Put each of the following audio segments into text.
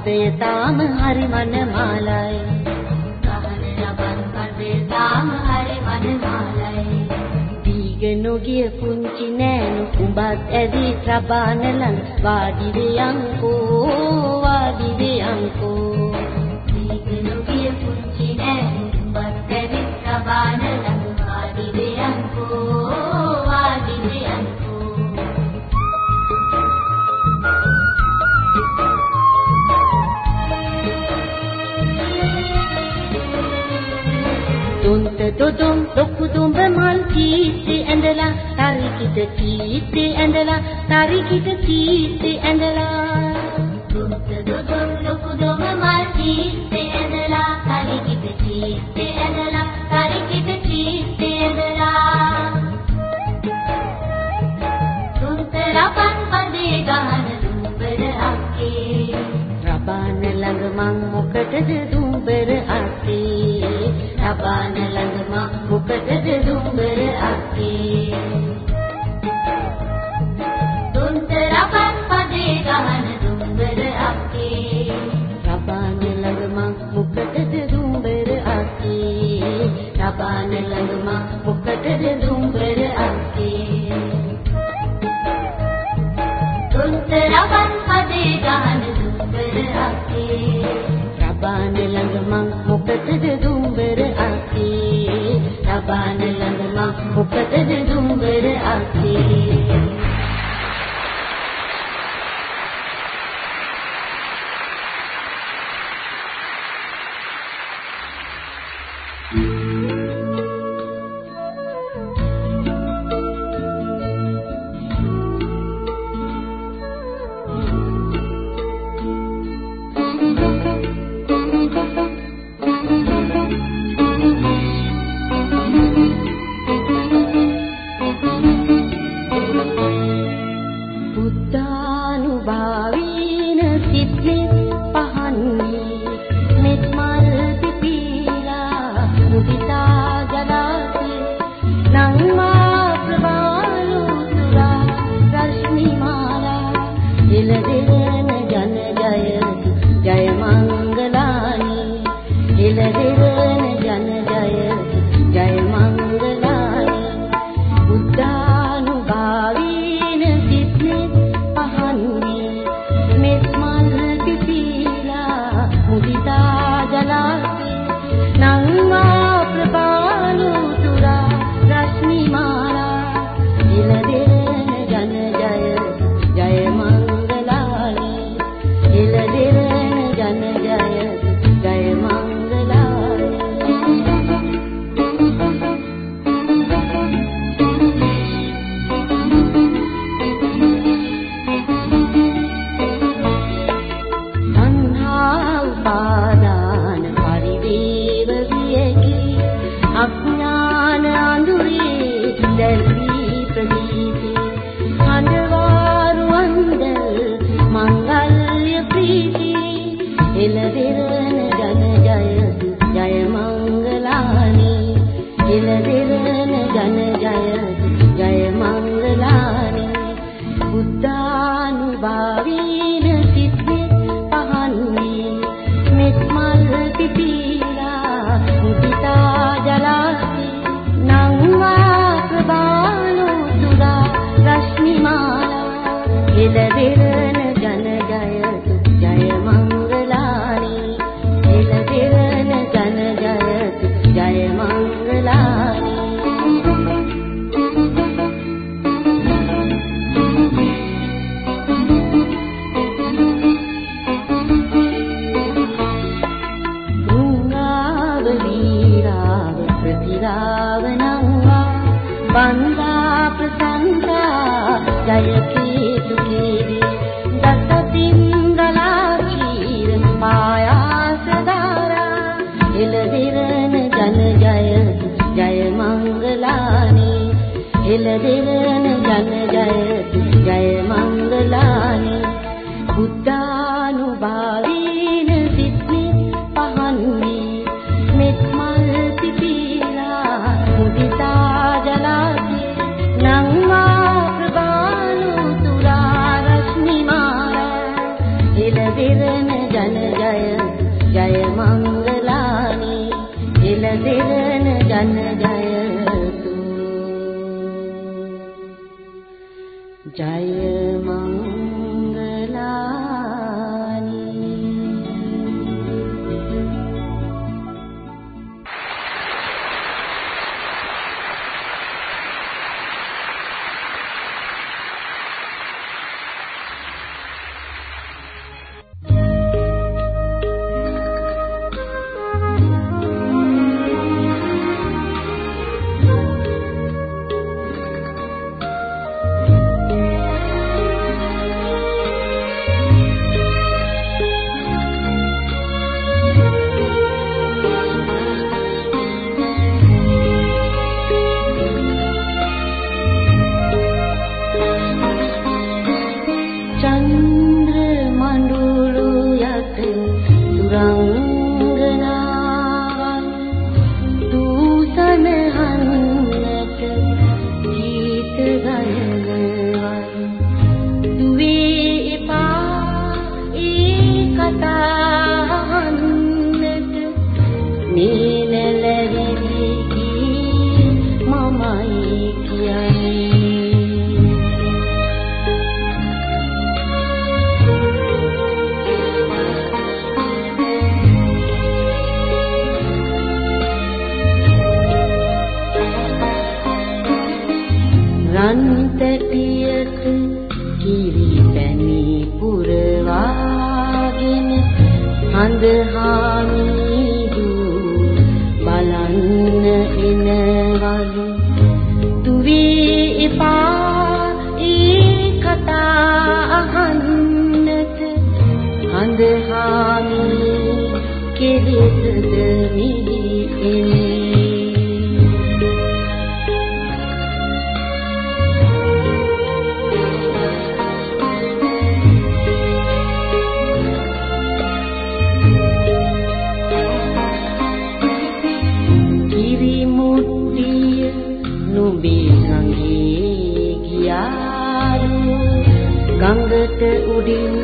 පදය තාම හරි මනමාලයි. ගහන ලබන් පදය තාම හරි මනමාලයි දීග නොගිය පුංචි නෑනු උඹත් ඇදී ප්‍රබාන ලං වාඩි දොදුම් ලොකු දුඹ මල් කීති ඇඳලා තරිකිට කීති ඇඳලා තරිකිට කීති ඇඳලා. ಬಿರ 摘野เ කරේ 的屋顶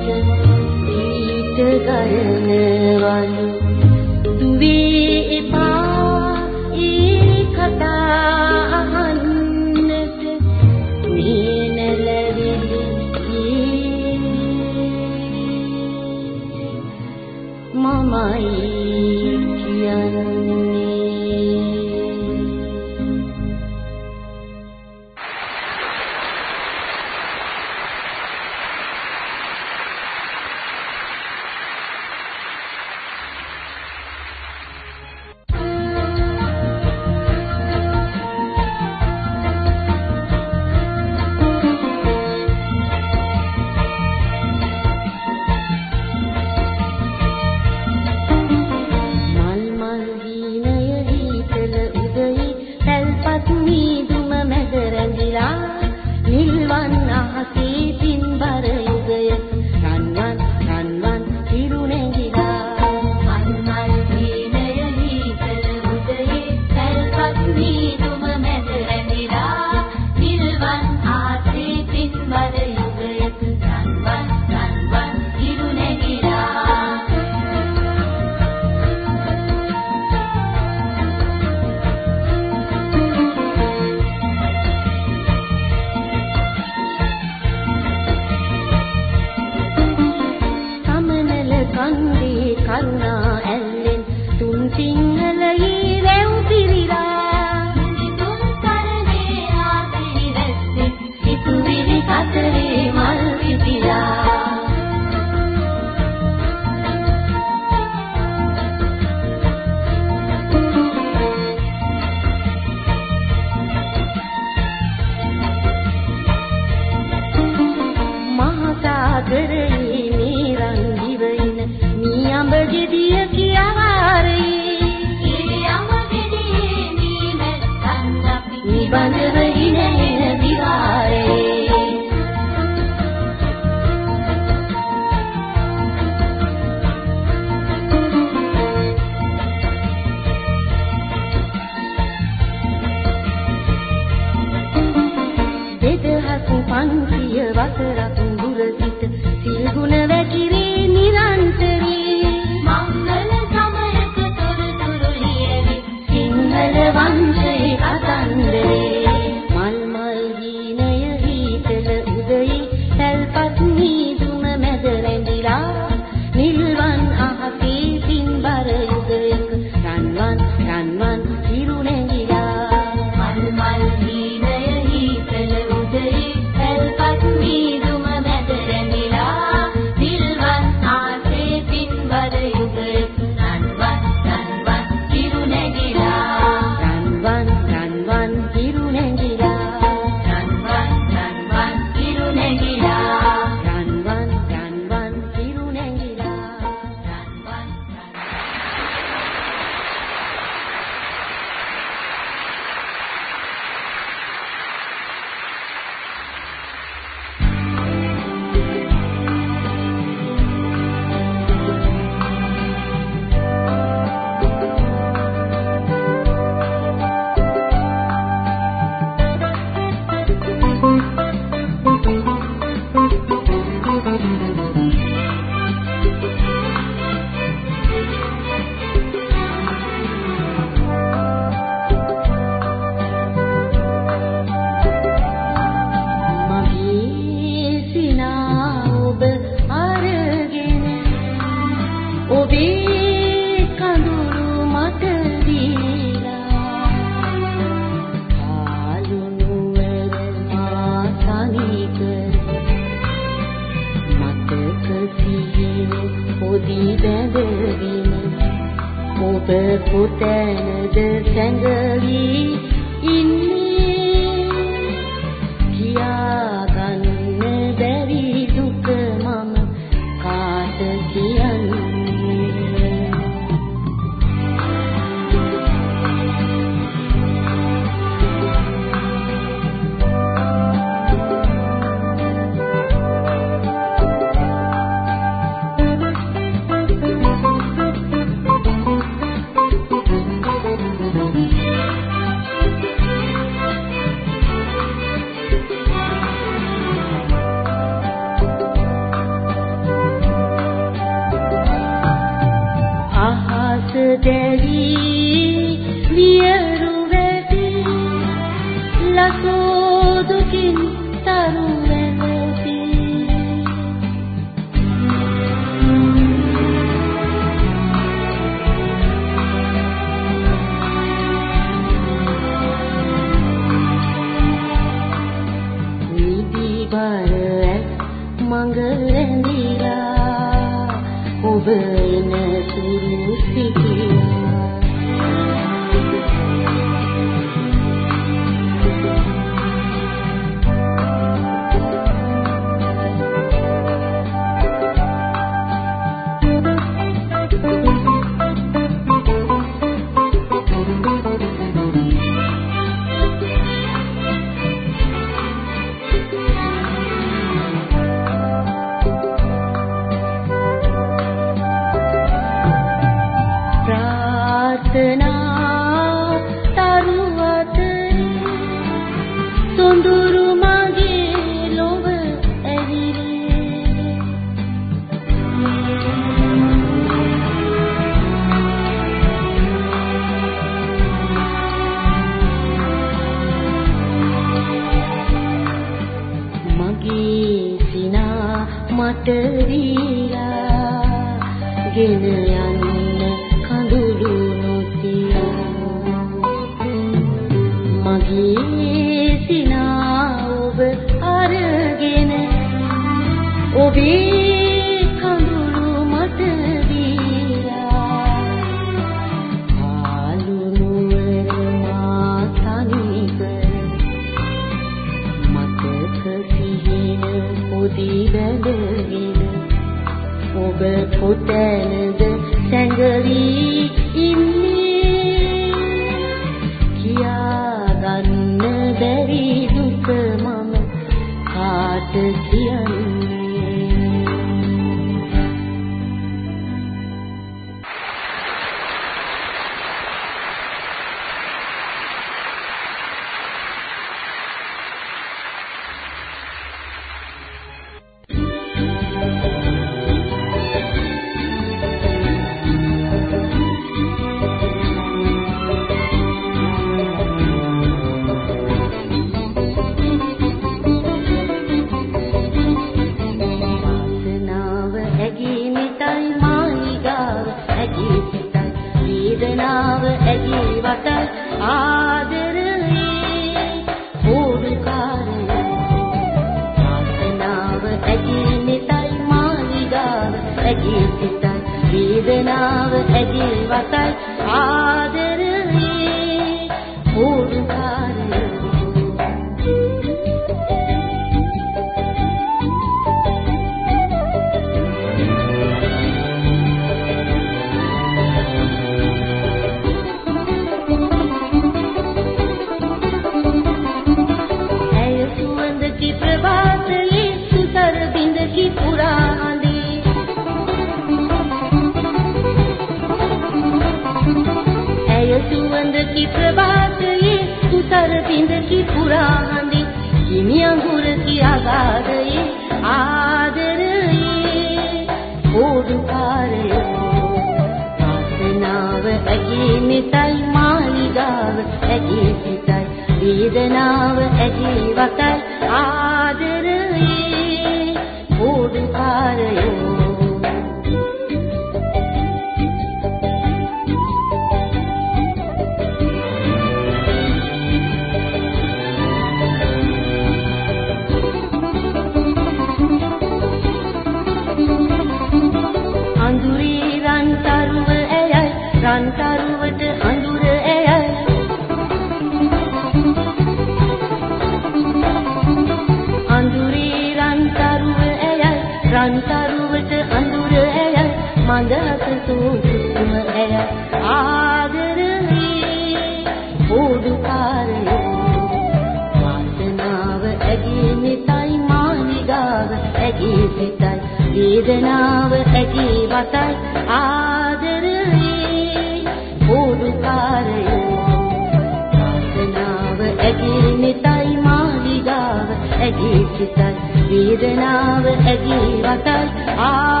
වේදනාව ඇගේ වතයි ආදරේ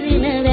දිවින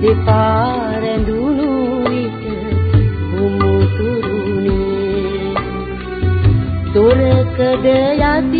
දෙපාරඳුණු විට උමුතුරුනේ. දොරකඩ යති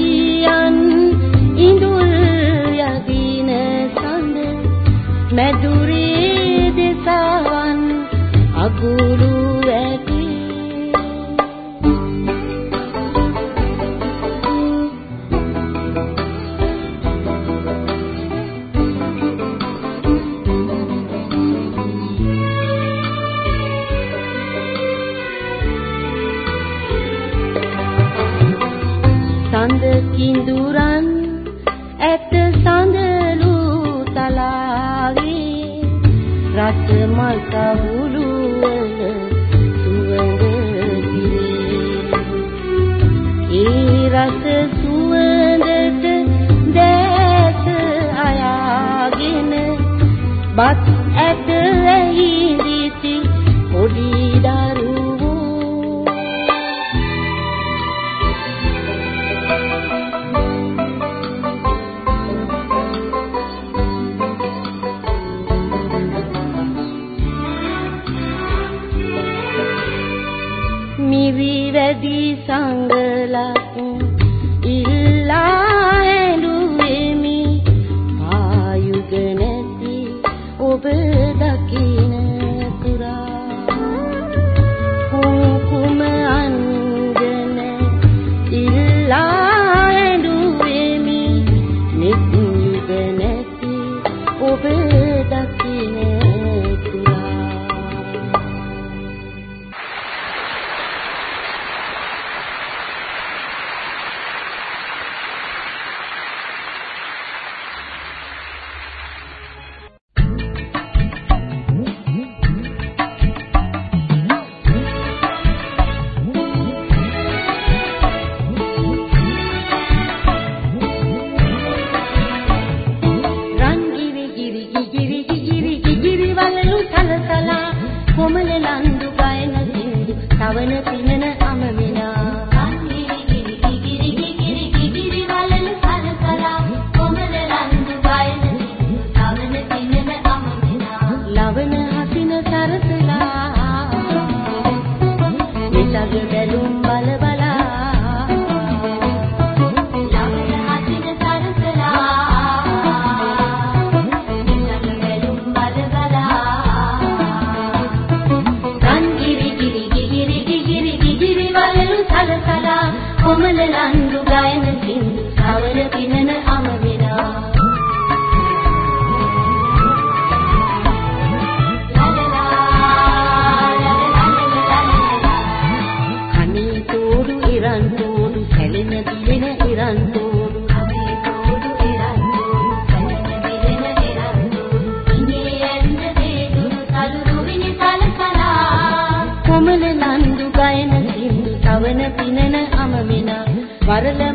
Para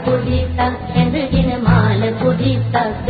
සාරි පොඩිත්තක් ඇඳගෙන මාල පොඩිත්තක් බැඳගෙන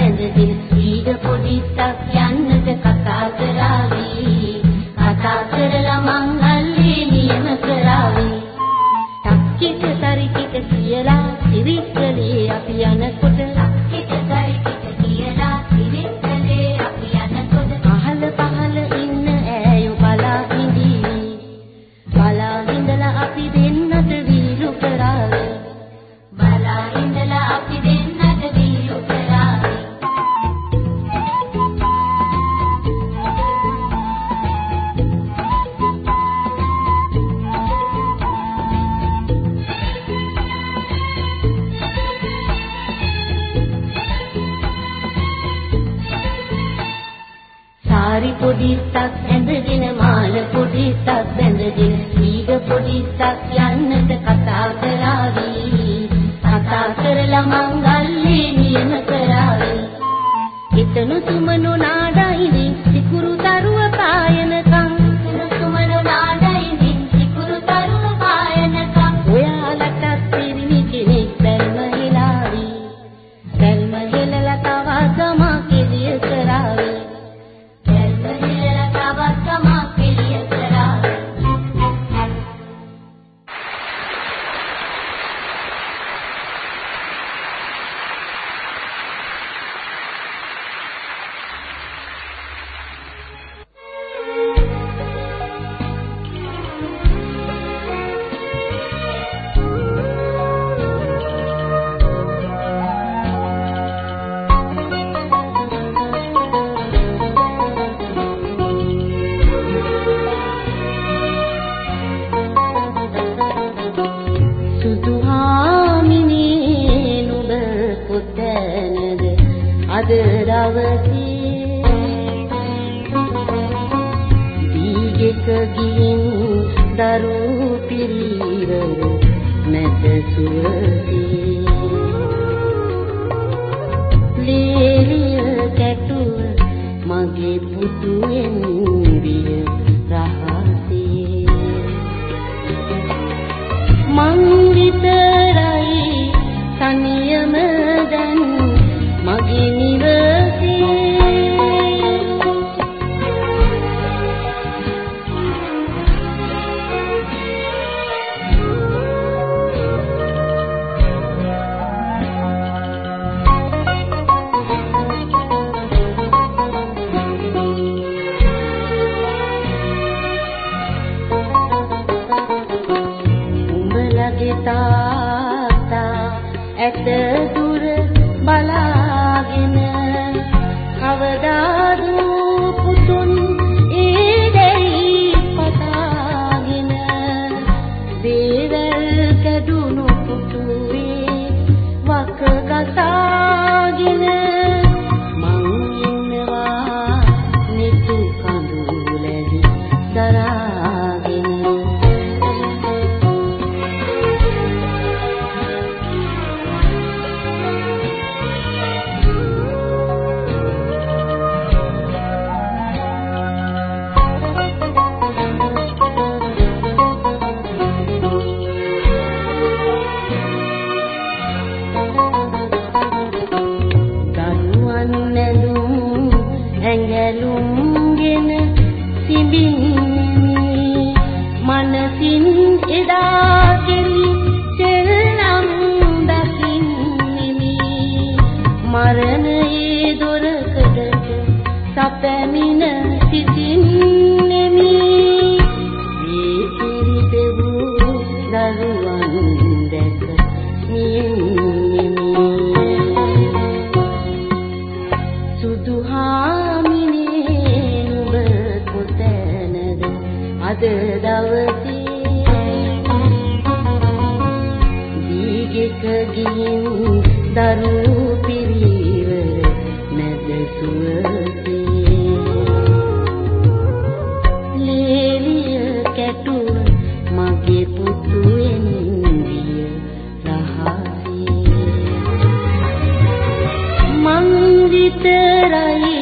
විතරයි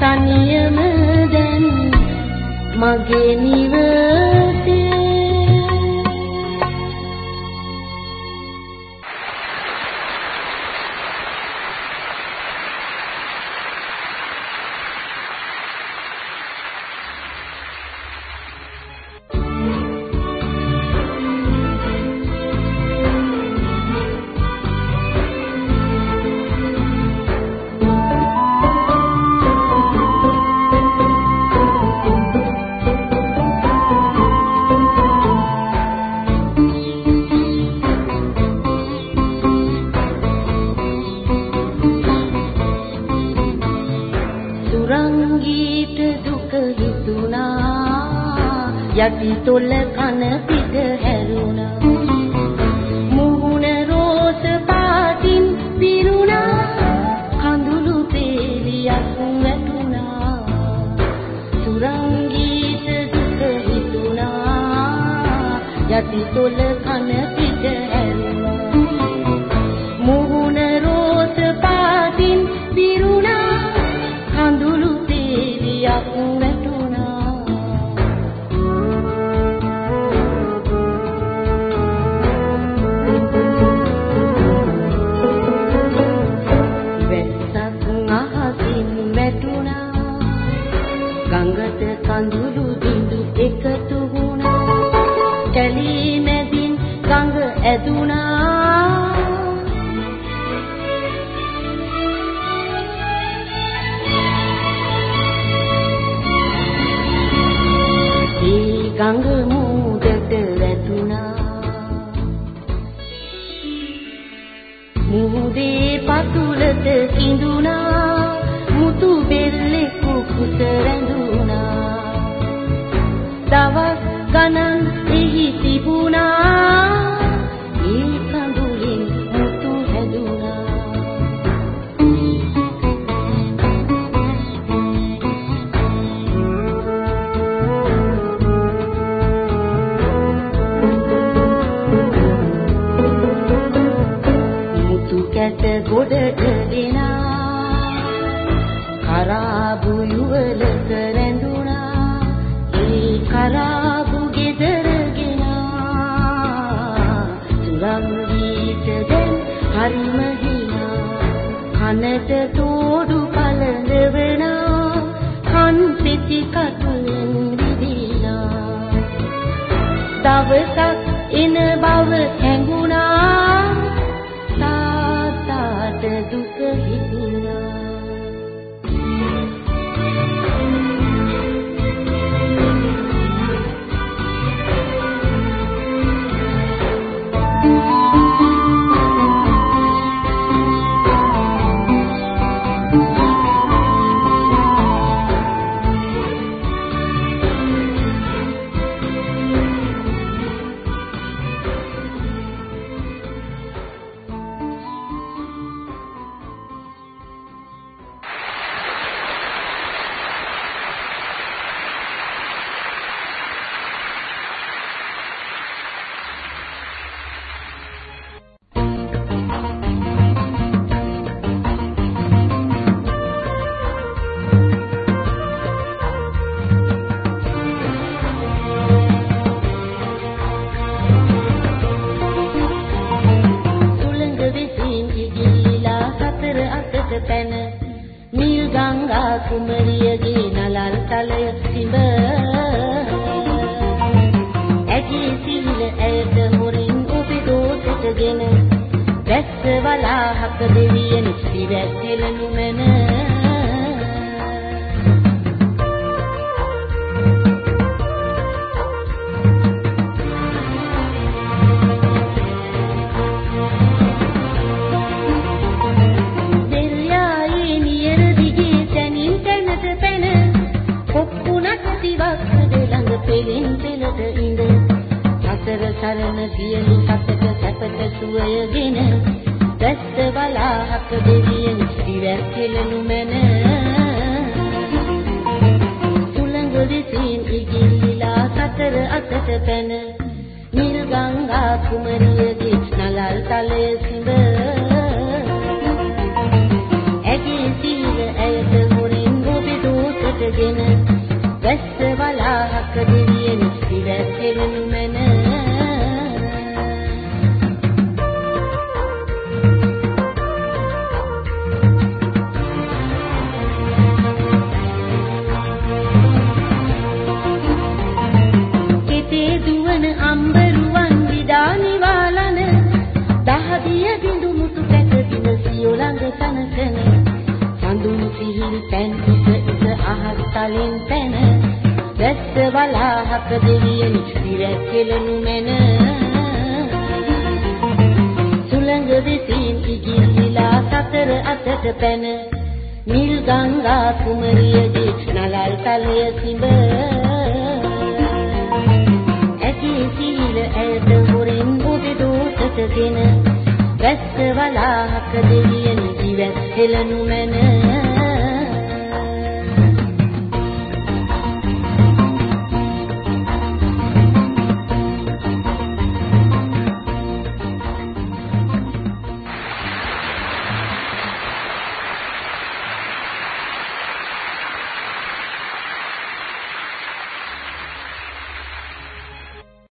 තනියම දැන් මගේ නිවන ගඟට කඳුළු බිඳු එකතු වුණා. කැලී මැදින් ගඟ ඇදුණා. ඒ ගඟ ඉවැක්කෙලනු මැන තලින් පැන වැස්ස වලාහක දෙවියනි ඉරැකෙලනු මැන. සුළඟ විසින් ඉගිල්ලිලා සතර අතට පැන. නිල් ගංගා කුමරියගේ නලල් තලය සිඹ. ඇති සීල ඇද හොරෙන් උඩ දෝසටගෙන වැස්ස වලාහක දෙවියනි ඉවැත් හෙලනු මැන.